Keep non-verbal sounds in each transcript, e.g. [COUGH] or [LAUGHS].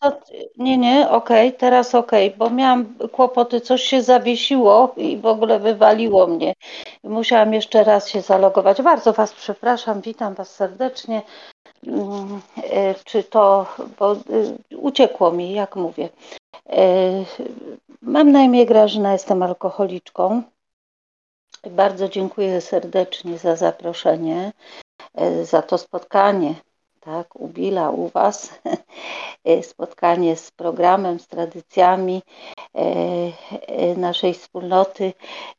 co, nie, nie, okej, teraz okej, bo miałam kłopoty, coś się zawiesiło i w ogóle wywaliło mnie. Musiałam jeszcze raz się zalogować. Bardzo Was przepraszam, witam Was serdecznie. Mm, e, czy to, bo y, uciekło mi, jak mówię. E, mam na imię Grażyna, jestem alkoholiczką. Bardzo dziękuję serdecznie za zaproszenie, e, za to spotkanie, tak, u Billa, u Was, [LAUGHS] spotkanie z programem, z tradycjami naszej wspólnoty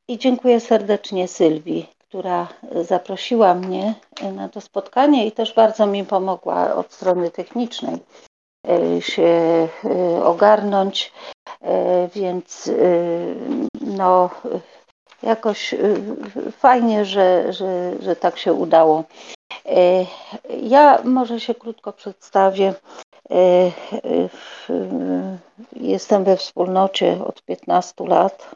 i dziękuję serdecznie Sylwii, która zaprosiła mnie na to spotkanie i też bardzo mi pomogła od strony technicznej e, się e, ogarnąć, e, więc no jakoś fajnie, że, że, że tak się udało. Ja może się krótko przedstawię. Jestem we wspólnocie od 15 lat,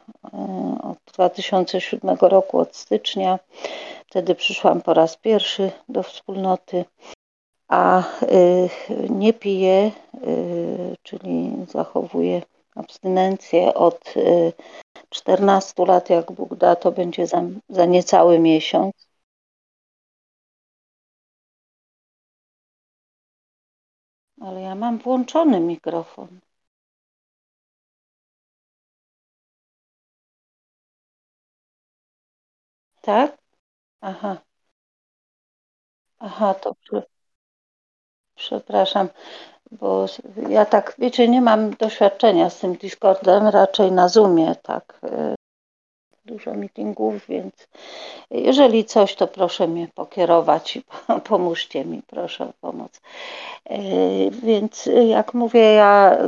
od 2007 roku, od stycznia. Wtedy przyszłam po raz pierwszy do wspólnoty, a nie piję, czyli zachowuję abstynencję od 14 y, lat. Jak Bóg da, to będzie za, za niecały miesiąc. Ale ja mam włączony mikrofon. Tak? Aha. Aha, to przepraszam, bo ja tak, wiecie, nie mam doświadczenia z tym Discordem, raczej na Zoomie, tak, e, dużo meetingów, więc jeżeli coś, to proszę mnie pokierować i [LAUGHS] pomóżcie mi, proszę o pomoc. E, więc jak mówię, ja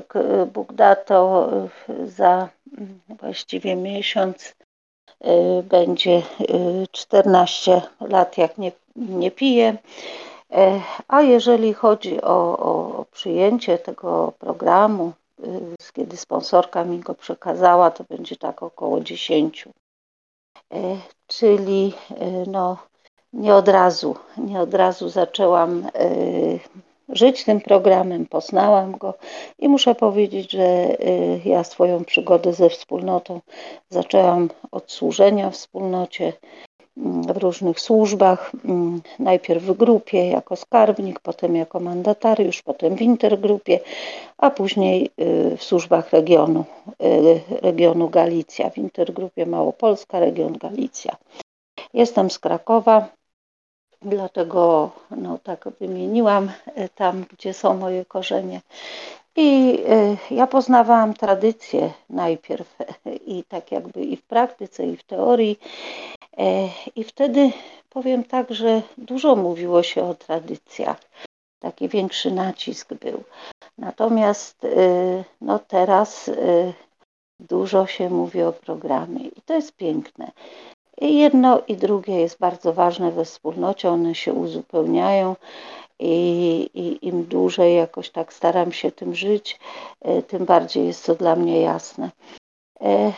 Bóg da to za właściwie miesiąc Y, będzie 14 y, lat, jak nie, nie piję. E, a jeżeli chodzi o, o przyjęcie tego programu, kiedy sponsorka mi go przekazała, to będzie tak około 10. E, czyli no, nie od razu, nie od razu zaczęłam żyć tym programem, poznałam go i muszę powiedzieć, że ja swoją przygodę ze wspólnotą zaczęłam od służenia wspólnocie w różnych służbach, mm, najpierw w grupie jako skarbnik, potem jako mandatariusz, potem w intergrupie, a później y, w służbach regionu, y, regionu Galicja, w intergrupie Małopolska, region Galicja. Jestem z Krakowa, Dlatego no, tak wymieniłam e, tam, gdzie są moje korzenie. I e, ja poznawałam tradycję najpierw [LAUGHS] i tak jakby i w praktyce, i w teorii. E, I wtedy powiem tak, że dużo mówiło się o tradycjach. Taki większy nacisk był. Natomiast no teraz dużo się mówi o programie i to jest piękne. I jedno i drugie jest bardzo ważne we wspólnocie, one się uzupełniają i, i im dłużej jakoś tak staram się tym żyć, e, tym bardziej jest to dla mnie jasne. E,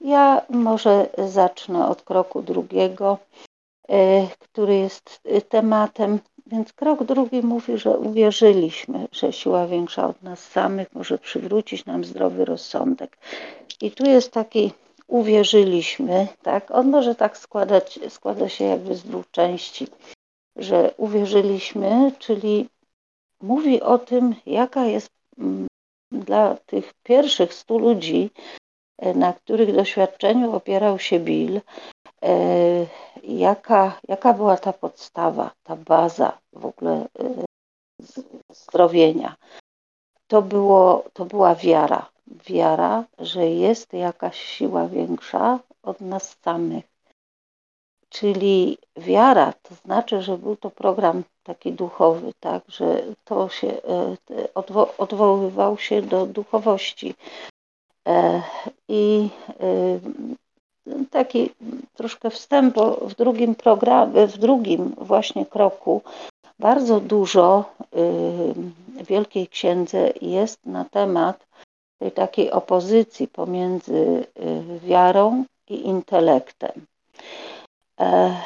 ja może zacznę od kroku drugiego, e, który jest tematem. Więc krok drugi mówi, że uwierzyliśmy, że siła większa od nas samych może przywrócić nam zdrowy rozsądek. I tu jest taki uwierzyliśmy, tak? On może tak składać, składa się jakby z dwóch części, że uwierzyliśmy, czyli mówi o tym, jaka jest mm, dla tych pierwszych stu ludzi, e, na których doświadczeniu opierał się Bill, e, jaka, jaka była ta podstawa, ta baza w ogóle e, zdrowienia. To, było, to była wiara wiara, że jest jakaś siła większa od nas samych. Czyli wiara, to znaczy, że był to program taki duchowy, tak, że to się e, odwo odwoływał się do duchowości. E, I e, taki troszkę wstęp, bo w drugim programie, w drugim właśnie kroku bardzo dużo w Wielkiej Księdze jest na temat tej takiej opozycji pomiędzy y, wiarą i intelektem. E,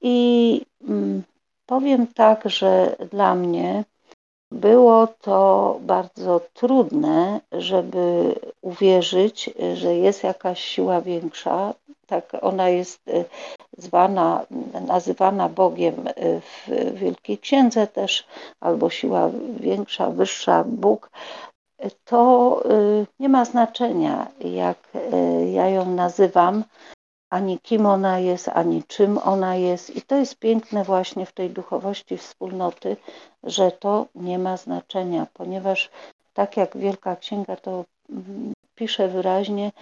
I mm, powiem tak, że dla mnie było to bardzo trudne, żeby uwierzyć, że jest jakaś siła większa. Tak ona jest zwana, nazywana Bogiem w Wielkiej Księdze też, albo siła większa, wyższa, Bóg. To nie ma znaczenia, jak ja ją nazywam ani kim ona jest, ani czym ona jest. I to jest piękne właśnie w tej duchowości wspólnoty, że to nie ma znaczenia, ponieważ tak jak Wielka Księga to mm, pisze wyraźnie,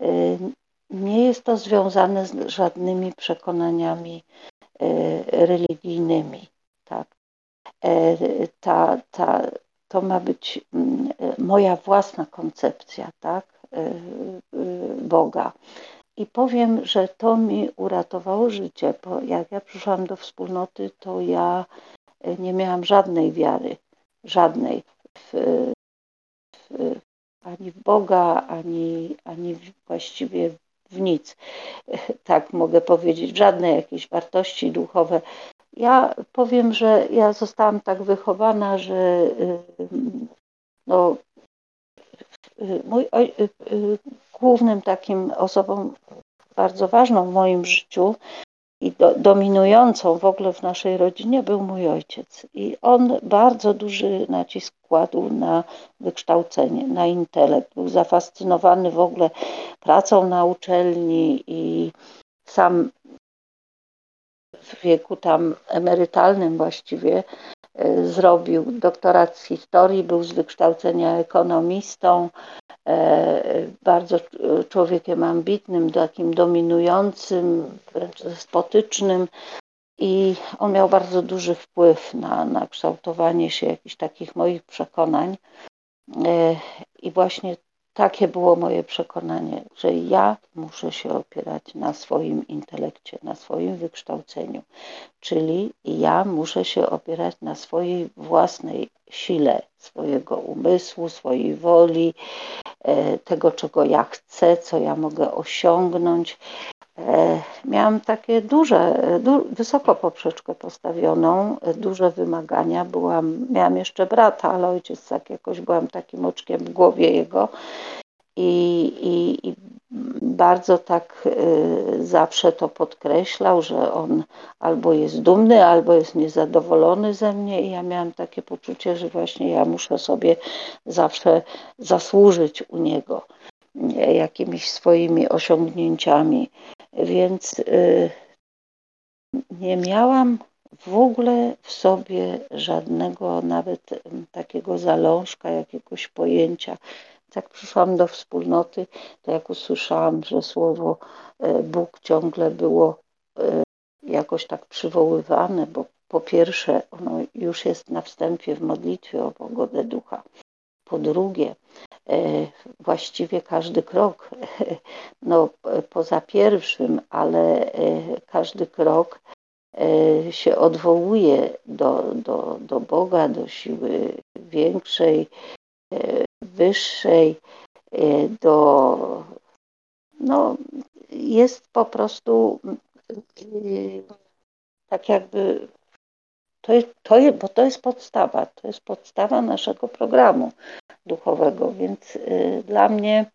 y, nie jest to związane z żadnymi przekonaniami y, religijnymi. Tak. E, ta, ta, to ma być mm, moja własna koncepcja tak, y, Boga. I powiem, że to mi uratowało życie, bo jak ja przyszłam do wspólnoty, to ja e, nie miałam żadnej wiary, żadnej w, w, ani w Boga, ani, ani właściwie w nic. [LAUGHS] Tak mogę powiedzieć, żadne jakieś wartości duchowe. Ja powiem, że ja zostałam tak wychowana, że e, no, mój głównym takim osobą bardzo ważną w moim życiu i do, dominującą w ogóle w naszej rodzinie był mój ojciec. I on bardzo duży nacisk kładł na wykształcenie, na intelekt. Był zafascynowany w ogóle pracą na uczelni i sam w wieku tam emerytalnym właściwie e, zrobił doktorat z historii, był z wykształcenia ekonomistą, bardzo człowiekiem ambitnym, takim dominującym, wręcz despotycznym. I on miał bardzo duży wpływ na, na kształtowanie się jakichś takich moich przekonań. E, I właśnie takie było moje przekonanie, że ja muszę się opierać na swoim intelekcie, na swoim wykształceniu, czyli ja muszę się opierać na swojej własnej sile, swojego umysłu, swojej woli, e, tego, czego ja chcę, co ja mogę osiągnąć. E, miałam takie duże, du, wysoko poprzeczkę postawioną, duże wymagania. Byłam, miałam jeszcze brata, ale ojciec tak jakoś byłam takim oczkiem w głowie jego i, i, i bardzo tak y, zawsze to podkreślał, że on albo jest dumny, albo jest niezadowolony ze mnie i ja miałam takie poczucie, że właśnie ja muszę sobie zawsze zasłużyć u niego jakimiś swoimi osiągnięciami. Więc y, nie miałam w ogóle w sobie żadnego nawet takiego zalążka, jakiegoś pojęcia. Jak przyszłam do wspólnoty, to jak usłyszałam, że słowo e, Bóg ciągle było e, jakoś tak przywoływane, bo po pierwsze ono już jest na wstępie w modlitwie o pogodę ducha. Po drugie, właściwie każdy krok, [LAUGHS] no poza pierwszym, ale każdy krok się odwołuje do, do, do Boga, do siły większej, wyższej, do. No, jest po prostu tak jakby. To jest, to jest, bo to jest podstawa, to jest podstawa naszego programu duchowego, więc dla mnie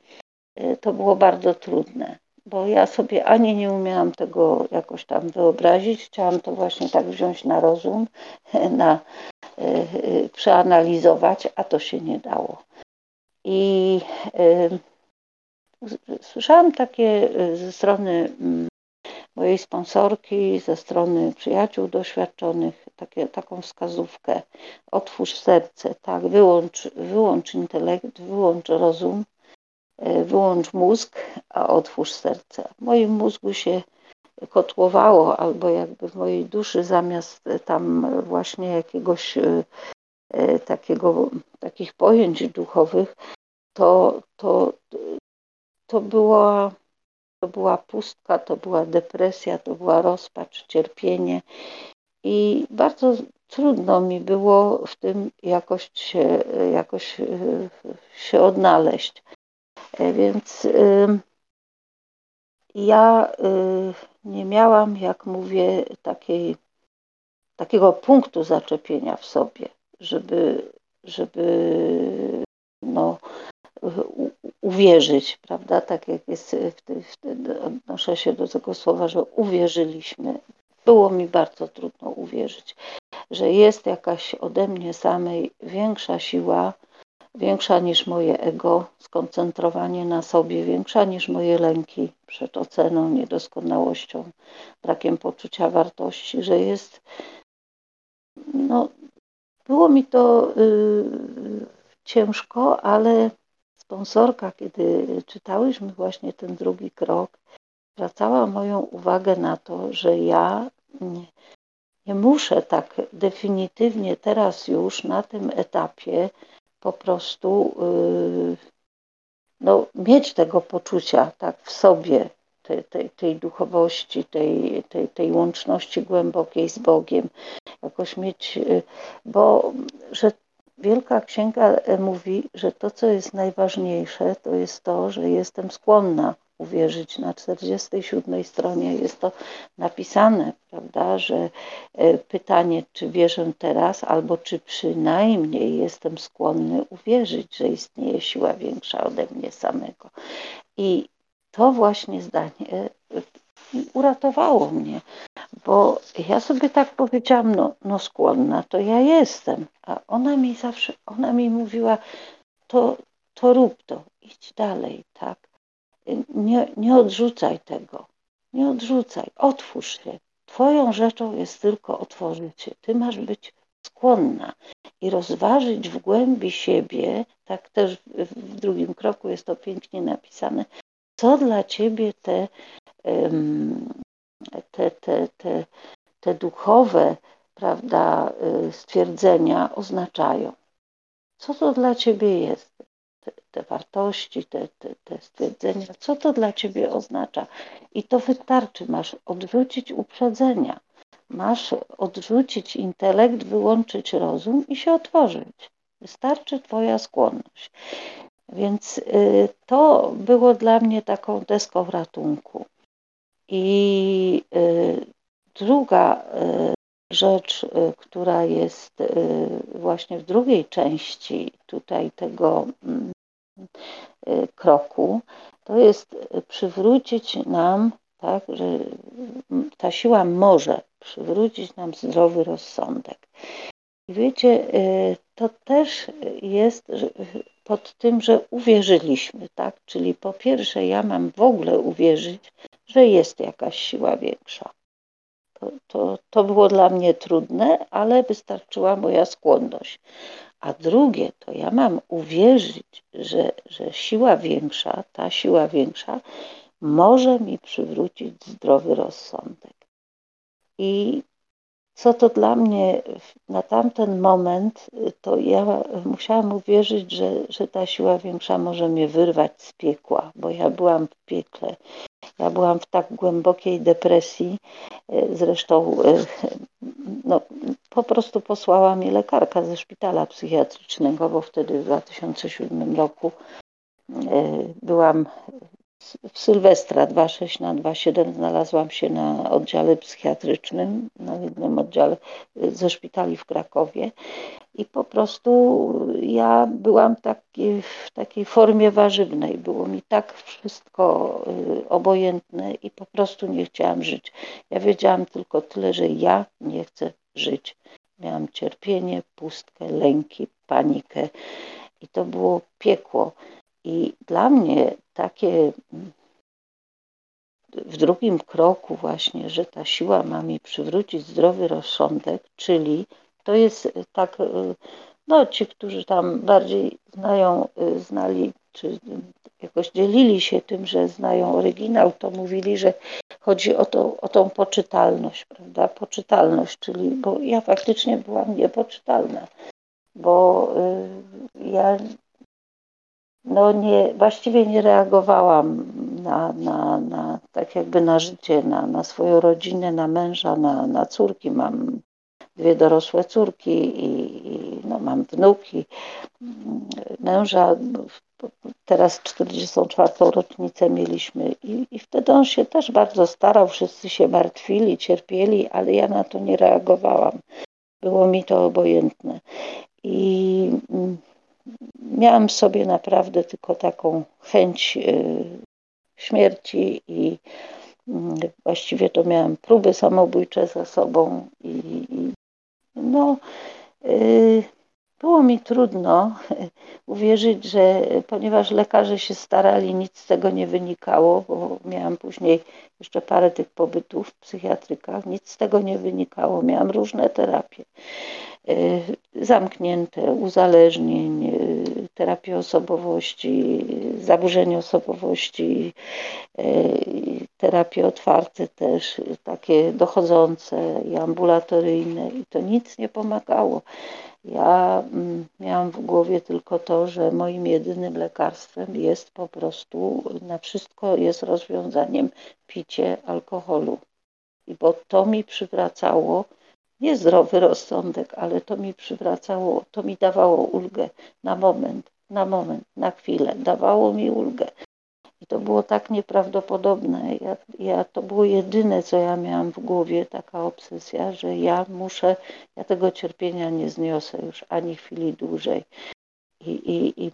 to było bardzo trudne bo ja sobie ani nie umiałam tego jakoś tam wyobrazić, chciałam to właśnie tak wziąć na rozum, [LAUGHS] na, e, przeanalizować, a to się nie dało. I słyszałam takie ze strony mm, mojej sponsorki, ze strony przyjaciół doświadczonych, takie, taką wskazówkę. Otwórz serce, tak, wyłącz, wyłącz intelekt, wyłącz rozum, E, wyłącz mózg, a otwórz serce. W moim mózgu się kotłowało, albo jakby w mojej duszy zamiast tam właśnie jakiegoś e, e, takiego, takich pojęć duchowych, to, to, to, była, to była pustka, to była depresja, to była rozpacz, cierpienie. I bardzo trudno mi było w tym jakoś się, jakoś się odnaleźć. E, więc ja y, nie miałam, jak mówię, takiej, takiego punktu zaczepienia w sobie. żeby, żeby no, uwierzyć, prawda? Tak jak jest wtedy odnoszę się do tego słowa, że uwierzyliśmy. Było mi bardzo trudno uwierzyć, że jest jakaś ode mnie samej większa siła, większa niż moje ego, skoncentrowanie na sobie, większa niż moje lęki przed oceną, niedoskonałością, brakiem poczucia wartości, że jest. No, było mi to y, ciężko, ale sponsorka, kiedy czytałyśmy właśnie ten drugi krok, zwracała moją uwagę na to, że ja nie, nie muszę tak definitywnie teraz już na tym etapie po prostu yy, no, mieć tego poczucia tak w sobie, tej, tej, duchowości, tej, tej, tej łączności głębokiej z Bogiem, jakoś mieć, yy, bo że Wielka Księga mówi, że to, co jest najważniejsze, to jest to, że jestem skłonna uwierzyć. Na 47 stronie jest to napisane, prawda, że e, pytanie, czy wierzę teraz, albo czy przynajmniej jestem skłonny uwierzyć, że istnieje siła większa ode mnie samego. I to właśnie zdanie e, uratowało mnie, bo ja sobie tak powiedziałam, no, no skłonna to ja jestem, a ona mi zawsze, ona mi mówiła, to, to rób to, idź dalej, tak nie, nie odrzucaj tego. Nie odrzucaj, otwórz się. Twoją rzeczą jest tylko otworzyć się. Ty masz być skłonna i rozważyć w głębi siebie, tak też w drugim kroku jest to pięknie napisane, co dla ciebie te, te, te, te, te duchowe prawda, y, stwierdzenia oznaczają. Co to dla ciebie jest? te, te wartości, te, te, te stwierdzenia, co to dla ciebie oznacza. I to wystarczy. Masz odwrócić uprzedzenia. Masz odrzucić intelekt, wyłączyć rozum i się otworzyć. Wystarczy Twoja skłonność. Więc y, to było dla mnie taką deską ratunku. I y, druga y, rzecz, y, która jest właśnie w drugiej części tutaj tego mm, kroku, to jest przywrócić nam, tak, że ta siła może przywrócić nam zdrowy rozsądek. I wiecie, to też jest pod tym, że uwierzyliśmy, tak? Czyli po pierwsze, ja mam w ogóle uwierzyć, że jest jakaś siła większa. To, to, to było dla mnie trudne, ale wystarczyła moja skłonność. A drugie, to ja mam uwierzyć, że, że siła większa, ta siła większa, może mi przywrócić zdrowy rozsądek. I co to dla mnie na tamten moment, to ja musiałam uwierzyć, że, że ta siła większa może mnie wyrwać z piekła, bo ja byłam w piekle. Ja byłam w tak głębokiej depresji, e, zresztą e, no, po prostu posłała mnie lekarka ze szpitala psychiatrycznego, bo wtedy w 2007 roku e, byłam w Sylwestra 26 na 27 znalazłam się na oddziale psychiatrycznym, na jednym oddziale ze szpitali w Krakowie i po prostu ja byłam taki, w takiej formie warzywnej. Było mi tak wszystko y, obojętne i po prostu nie chciałam żyć. Ja wiedziałam tylko tyle, że ja nie chcę żyć. Miałam cierpienie, pustkę, lęki, panikę i to było piekło. I dla mnie takie w drugim kroku właśnie, że ta siła ma mi przywrócić zdrowy rozsądek, czyli to jest tak, no ci, którzy tam bardziej znają, znali, czy jakoś dzielili się tym, że znają oryginał, to mówili, że chodzi o, to, o tą poczytalność, prawda, poczytalność, czyli, bo ja faktycznie byłam niepoczytalna, bo y, ja no nie, właściwie nie reagowałam na, na, na, tak jakby na życie, na, na swoją rodzinę, na męża, na, na córki. Mam dwie dorosłe córki i, i no, mam wnuki. Męża teraz 44. rocznicę mieliśmy i, i wtedy on się też bardzo starał, wszyscy się martwili, cierpieli, ale ja na to nie reagowałam. było mi to obojętne. I mm, miałam sobie naprawdę tylko taką chęć y, śmierci i mm, właściwie to miałam próby samobójcze za sobą i, i no y, było mi trudno [LAUGHS] uwierzyć, że ponieważ lekarze się starali, nic z tego nie wynikało, bo miałam później jeszcze parę tych pobytów w psychiatrykach, nic z tego nie wynikało. Miałam różne terapie y, zamknięte, uzależnień, y, terapii osobowości, zaburzeń osobowości, y, terapie otwarte też, takie dochodzące i ambulatoryjne i to nic nie pomagało. Ja mm, miałam w głowie tylko to, że moim jedynym lekarstwem jest po prostu na wszystko jest rozwiązaniem picie alkoholu. I bo to mi przywracało nie zdrowy rozsądek, ale to mi przywracało, to mi dawało ulgę na moment, na moment, na chwilę, dawało mi ulgę. I to było tak nieprawdopodobne. Ja, ja, to było jedyne, co ja miałam w głowie, taka obsesja, że ja muszę, ja tego cierpienia nie zniosę już ani chwili dłużej. I, i, i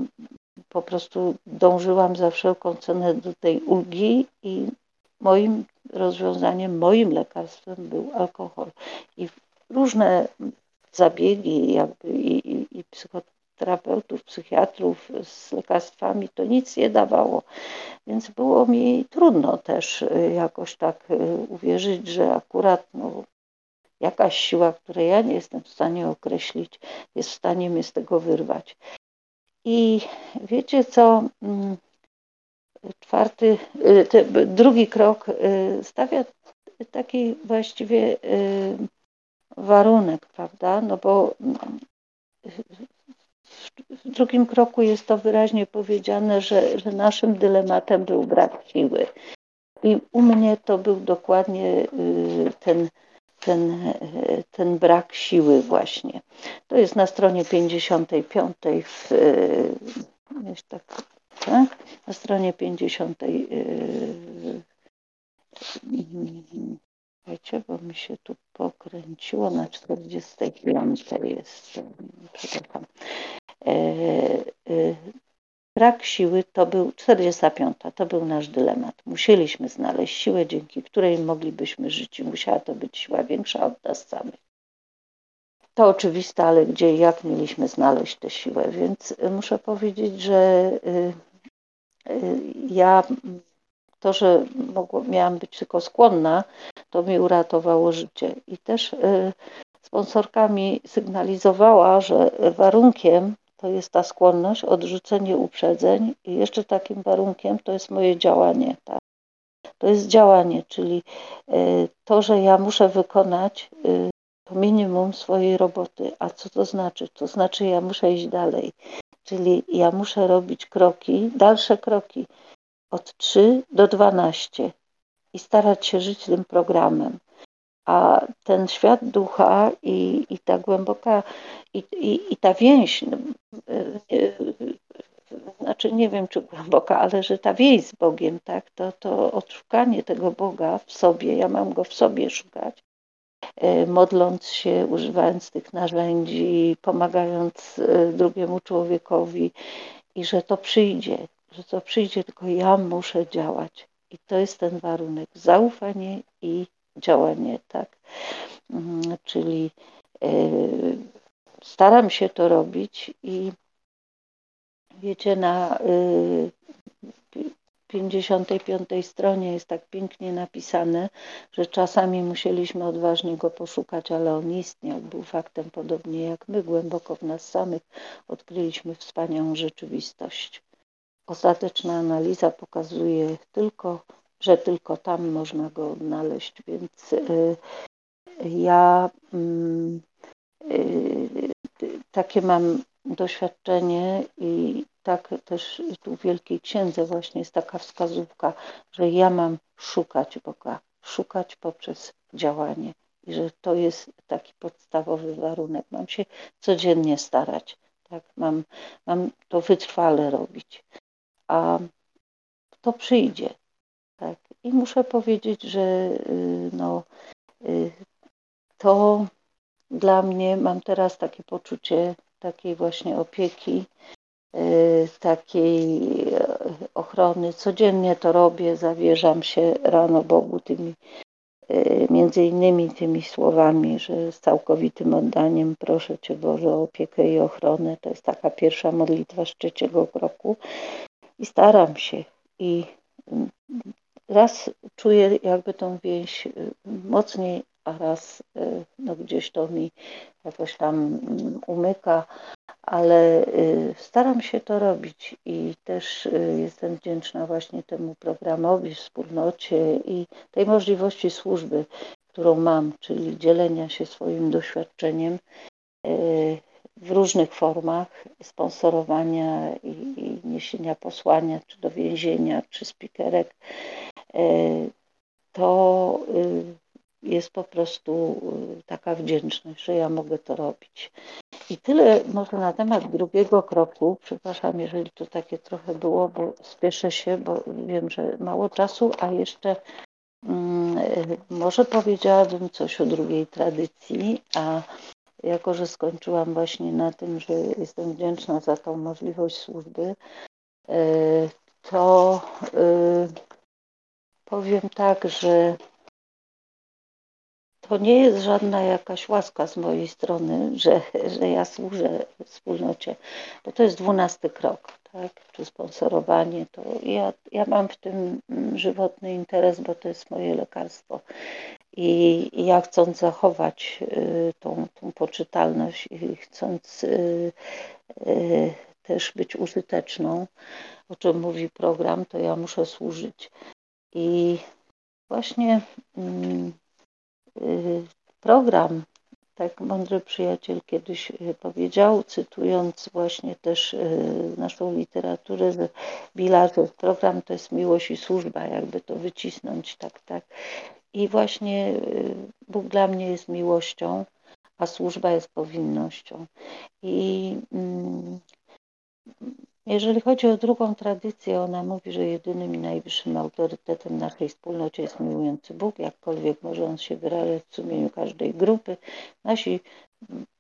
po prostu dążyłam za wszelką cenę do tej ulgi i moim rozwiązaniem, moim lekarstwem był alkohol. I różne zabiegi jakby i, i, i psychoterapeutów, psychiatrów z lekarstwami to nic nie dawało. Więc było mi trudno też y, jakoś tak y, uwierzyć, że akurat no, jakaś siła, której ja nie jestem w stanie określić, jest w stanie mnie z tego wyrwać. I wiecie co? Mm, czwarty, y, drugi krok stawia taki właściwie warunek, prawda? No bo mm, w drugim kroku jest to wyraźnie powiedziane, że, że naszym dylematem był brak siły. I u mnie to był dokładnie y, ten, ten, ten brak siły właśnie. To jest na stronie 55 w, y, tak, tak? na stronie 50 Wiecie, bo mi się tu pokręciło na 45 jest, przepraszam. E, e, brak siły to był 45, to był nasz dylemat. Musieliśmy znaleźć siłę, dzięki której moglibyśmy żyć i musiała to być siła większa od nas samych. To oczywiste, ale gdzie i jak mieliśmy znaleźć tę siłę, więc muszę powiedzieć, że ja to, że mogło, miałam być tylko skłonna, to mi uratowało życie. I też sponsorkami sygnalizowała, że warunkiem to jest ta skłonność, odrzucenie uprzedzeń i jeszcze takim warunkiem to jest moje działanie. Tak? To jest działanie, czyli y, to, że ja muszę wykonać y, to minimum swojej roboty. A co to znaczy? To znaczy, ja muszę iść dalej. Czyli ja muszę robić kroki, dalsze kroki od 3 do 12 i starać się żyć tym programem. A ten świat ducha i, i ta głęboka, i, i, i ta więź, no, znaczy nie wiem czy głęboka, ale że ta więź z Bogiem, tak, to, to odszukanie tego Boga w sobie, ja mam go w sobie szukać, e, modląc się, używając tych narzędzi, pomagając drugiemu człowiekowi i że to przyjdzie, że to przyjdzie, tylko ja muszę działać. I to jest ten warunek, zaufanie i działanie, tak. Mm, czyli e, staram się to robić i wiecie, na 55 y, stronie jest tak pięknie napisane, że czasami musieliśmy odważnie go poszukać, ale on istniał, był faktem podobnie jak my, głęboko w nas samych odkryliśmy wspaniałą rzeczywistość. Ostateczna analiza pokazuje tylko, że tylko tam można go odnaleźć, więc y, ja mm, y, takie mam doświadczenie i tak też tu w Wielkiej Księdze właśnie jest taka wskazówka, że ja mam szukać Boga, szukać poprzez działanie i że to jest taki podstawowy warunek. Mam się codziennie starać, tak? mam, mam to wytrwale robić, a to przyjdzie. Tak? I muszę powiedzieć, że y, no, y, to dla mnie mam teraz takie poczucie takiej właśnie opieki, y, takiej e, ochrony. Codziennie to robię, zawierzam się rano Bogu tymi między innymi tymi słowami, że z całkowitym oddaniem proszę Cię Boże o opiekę i ochronę. To jest taka pierwsza modlitwa z trzeciego kroku i staram się i mm, raz czuję jakby tą więź y, mocniej, a raz y, no gdzieś to mi jakoś tam mm, umyka, ale y, staram się to robić i też jestem wdzięczna właśnie temu programowi, wspólnocie i tej możliwości służby, którą mam, czyli dzielenia się swoim doświadczeniem w różnych formach sponsorowania i, i niesienia posłania, czy do więzienia, czy spikerek, to y, jest po prostu y, taka wdzięczność, że ja mogę to robić. I tyle może na temat drugiego kroku. Przepraszam, jeżeli to takie trochę było, bo spieszę się, bo wiem, że mało czasu, a jeszcze mm, y, może powiedziałabym coś o drugiej tradycji, a jako że skończyłam właśnie na tym, że jestem wdzięczna za tą możliwość służby, e, to e, powiem tak, że to nie jest żadna jakaś łaska z mojej strony, że, że ja służę wspólnocie, bo to jest dwunasty krok, tak? czy sponsorowanie. To ja, ja mam w tym żywotny interes, bo to jest moje lekarstwo. I, ja chcąc zachować y, tą, tą poczytalność i chcąc y, y, też być użyteczną, o czym mówi program, to ja muszę służyć. I właśnie mm, program, tak mądry przyjaciel kiedyś powiedział, cytując właśnie też naszą literaturę, że Billa, program to jest miłość i służba, jakby to wycisnąć tak, tak. I właśnie y, Bóg dla mnie jest miłością, a służba jest powinnością. I mm, jeżeli chodzi o drugą tradycję, ona mówi, że jedynym i najwyższym autorytetem naszej wspólnocie jest miłujący Bóg, jakkolwiek może on się wyrażać w sumieniu każdej grupy. Nasi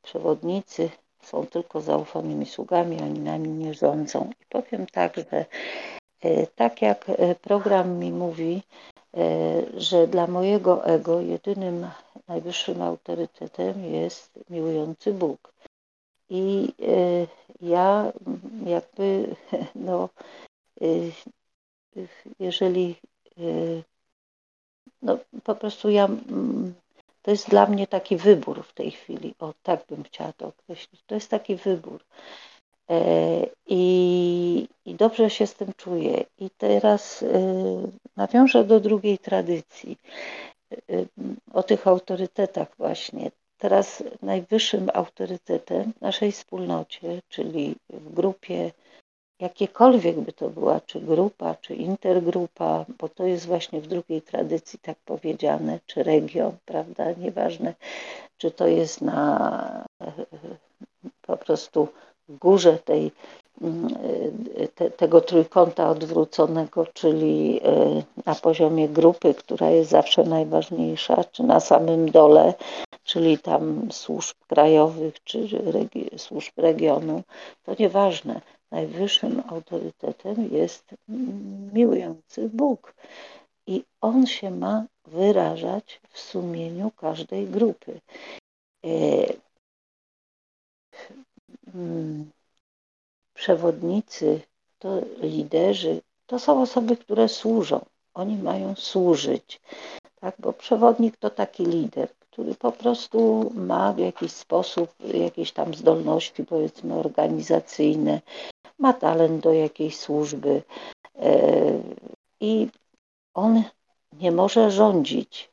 przewodnicy są tylko zaufanymi sługami, oni nami nie rządzą. I powiem tak, że y, tak jak y, program mi mówi, E, że dla mojego ego jedynym najwyższym autorytetem jest miłujący Bóg. I e, ja jakby, [LAUGHS] no, e, jeżeli, no, po prostu ja, to jest dla mnie taki wybór w tej chwili, o tak bym chciała to określić, to jest taki wybór. E, I, I, dobrze się z tym czuję. I teraz nawiążę do drugiej tradycji, o tych autorytetach właśnie. Teraz najwyższym autorytetem w naszej wspólnocie, czyli w grupie, jakiekolwiek by to była, czy grupa, czy intergrupa, bo to jest właśnie w drugiej tradycji tak powiedziane, czy region, prawda, nieważne, czy to jest na po prostu górze tej, te, tego trójkąta odwróconego, czyli na poziomie grupy, która jest zawsze najważniejsza, czy na samym dole, czyli tam służb krajowych, czy regi służb regionu, to nieważne. Najwyższym autorytetem jest miłujący Bóg. I on się ma wyrażać w sumieniu każdej grupy. E, Hmm. przewodnicy, to liderzy, to są osoby, które służą. Oni mają służyć. Tak? Bo przewodnik to taki lider, który po prostu ma w jakiś sposób jakieś tam zdolności, powiedzmy, organizacyjne, ma talent do jakiejś służby e, i on nie może rządzić,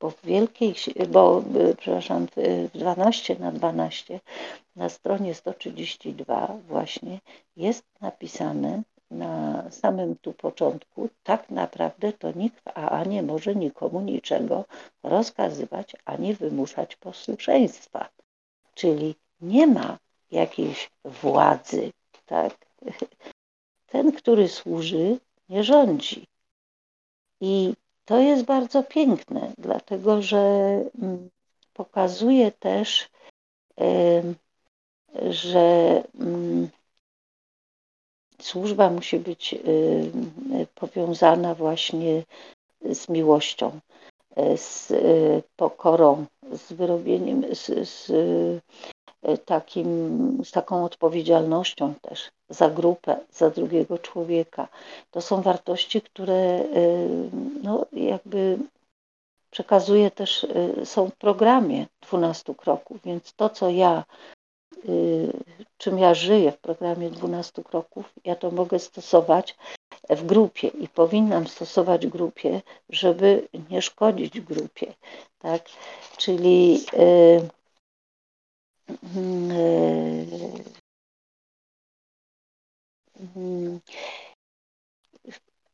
bo w wielkiej, bo e, przepraszam, w 12 na 12 na stronie 132 właśnie jest napisane na samym tu początku, tak naprawdę to nikt w AA nie może nikomu niczego rozkazywać ani wymuszać posłuszeństwa. Czyli nie ma jakiejś władzy, tak? Ten, który służy, nie rządzi. I to jest bardzo piękne, dlatego że mm, pokazuje też, że mm, służba musi być powiązana właśnie z miłością, z pokorą, z wyrobieniem, z, z takim, z taką odpowiedzialnością też za grupę, za drugiego człowieka. To są wartości, które no, jakby przekazuję też, y, są w programie 12 kroków, więc to, co ja, y, czym ja żyję w programie 12 kroków, ja to mogę stosować w grupie i powinnam stosować grupie, żeby nie szkodzić grupie, tak? Czyli yy,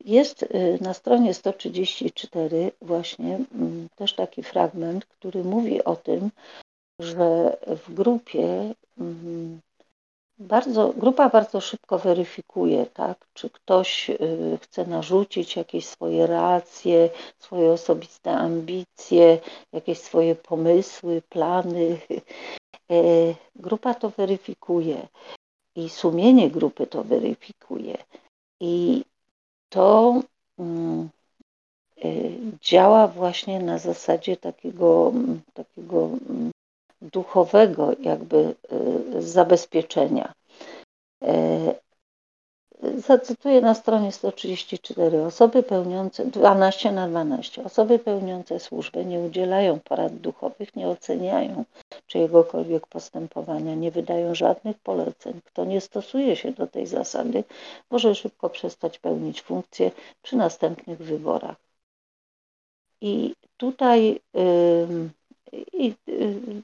jest y, na stronie 134 właśnie mm, też taki fragment, który mówi o tym, że w grupie mm, bardzo, grupa bardzo szybko weryfikuje, tak, czy ktoś y, chce narzucić jakieś swoje racje, swoje osobiste ambicje, jakieś swoje pomysły, plany. [LAUGHS] E, grupa to weryfikuje i sumienie grupy to weryfikuje. I to mm, y, działa właśnie na zasadzie takiego, takiego mm, duchowego jakby y, zabezpieczenia. E, Zacytuję na stronie 134. Osoby pełniące 12 na 12. Osoby pełniące służbę nie udzielają porad duchowych, nie oceniają czyjegokolwiek postępowania, nie wydają żadnych poleceń. Kto nie stosuje się do tej zasady, może szybko przestać pełnić funkcję przy następnych wyborach. I tutaj yy, yy,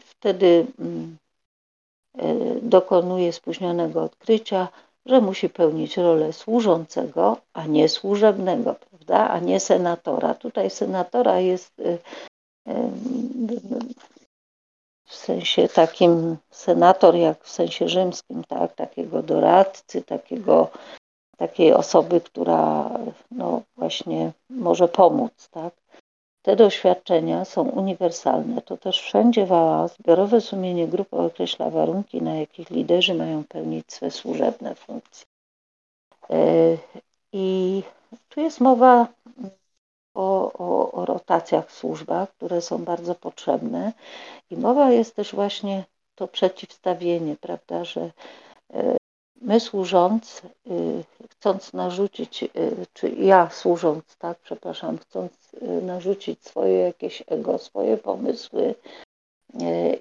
wtedy yy, dokonuje spóźnionego odkrycia, że musi pełnić rolę służącego, a nie służebnego, prawda? a nie senatora. Tutaj senatora jest y, w sensie takim senator, jak w sensie rzymskim, tak? takiego doradcy, takiego, takiej osoby, która no, właśnie może pomóc. Tak? Te doświadczenia są uniwersalne. To też wszędzie w zbiorowe sumienie grupy określa warunki, na jakich liderzy mają pełnić swe służebne funkcje. E, I tu jest mowa o, o, o rotacjach w służbach, które są bardzo potrzebne. I mowa jest też właśnie to przeciwstawienie, prawda, że e, my służąc, y, chcąc narzucić, y, czy ja służąc, tak, przepraszam, chcąc y, narzucić swoje jakieś ego, swoje pomysły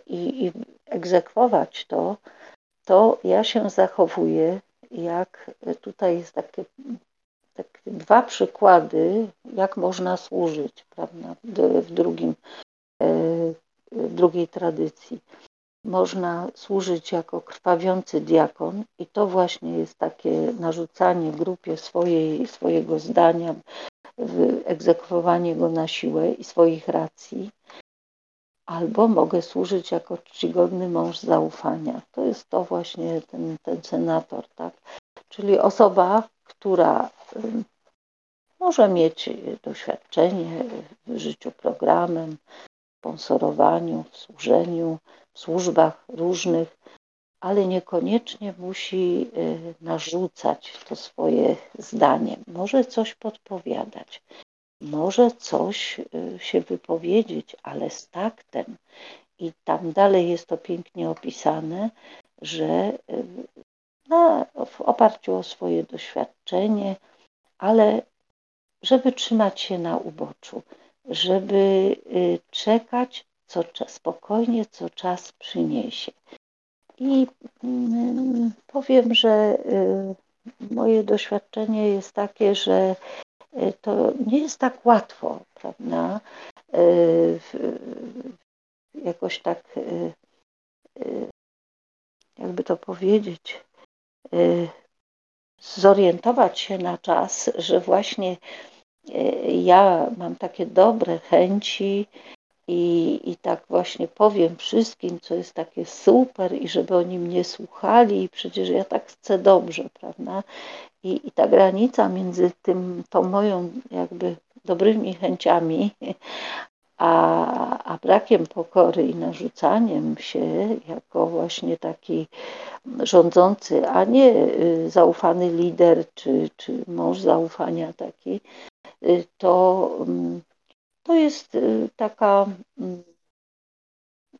i, i egzekwować to, to ja się zachowuję, jak tutaj jest takie, takie dwa przykłady, jak można służyć, prawda, w, drugim, w drugiej tradycji można służyć jako krwawiący diakon i to właśnie jest takie narzucanie grupie swojej, swojego zdania, egzekwowanie go na siłę i swoich racji. Albo mogę służyć jako czcigodny mąż zaufania. To jest to właśnie ten, ten senator, tak? Czyli osoba, która może mieć doświadczenie w życiu programem, sponsorowaniu, w służeniu, w służbach różnych, ale niekoniecznie musi y, narzucać to swoje zdanie. Może coś podpowiadać, może coś y, się wypowiedzieć, ale z taktem. I tam dalej jest to pięknie opisane, że y, na, w oparciu o swoje doświadczenie, ale żeby trzymać się na uboczu, żeby czekać co spokojnie, co czas przyniesie. I mm, powiem, że y, moje doświadczenie jest takie, że y, to nie jest tak łatwo, prawda? Y, jakoś tak, jakby to powiedzieć, zorientować się na czas, że właśnie ja mam takie dobre chęci i, I tak właśnie powiem wszystkim, co jest takie super, i żeby oni mnie słuchali, i przecież ja tak chcę dobrze, prawda? I, i ta granica między tym, tą moją jakby dobrymi chęciami, a, a brakiem pokory i narzucaniem się jako właśnie taki rządzący, a nie y, zaufany lider czy, czy mąż zaufania taki, y, to, mm, to jest y, taka, mm,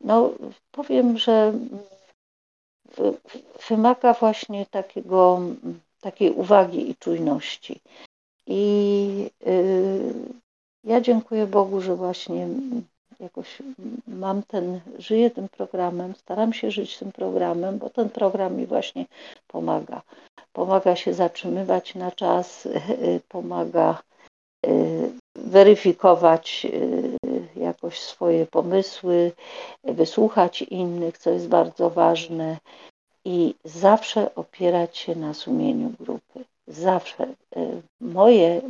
no powiem, że wymaga właśnie takiego, takiej uwagi i czujności. I ja dziękuję Bogu, że właśnie jakoś mam ten, żyję tym programem, staram się żyć tym programem, bo ten program mi właśnie pomaga. Pomaga się zatrzymywać na czas, [LAUGHS] pomaga e, weryfikować e, jakoś swoje pomysły, wysłuchać innych, co jest bardzo ważne i zawsze opierać się na sumieniu grupy. Zawsze. E, moje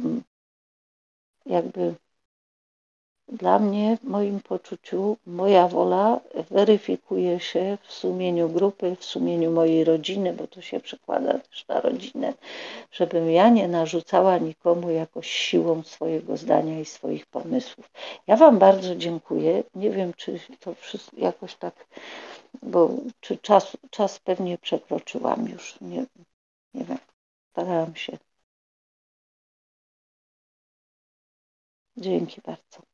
jakby dla mnie, w moim poczuciu, moja wola weryfikuje się w sumieniu grupy, w sumieniu mojej rodziny, bo to się przekłada też na rodzinę, żebym ja nie narzucała nikomu jakoś siłą swojego zdania i swoich pomysłów. Ja Wam bardzo dziękuję. Nie wiem, czy to wszystko jakoś tak, bo czy czas, czas pewnie przekroczyłam już. Nie, nie wiem. Starałam się. Dzięki bardzo.